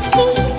see.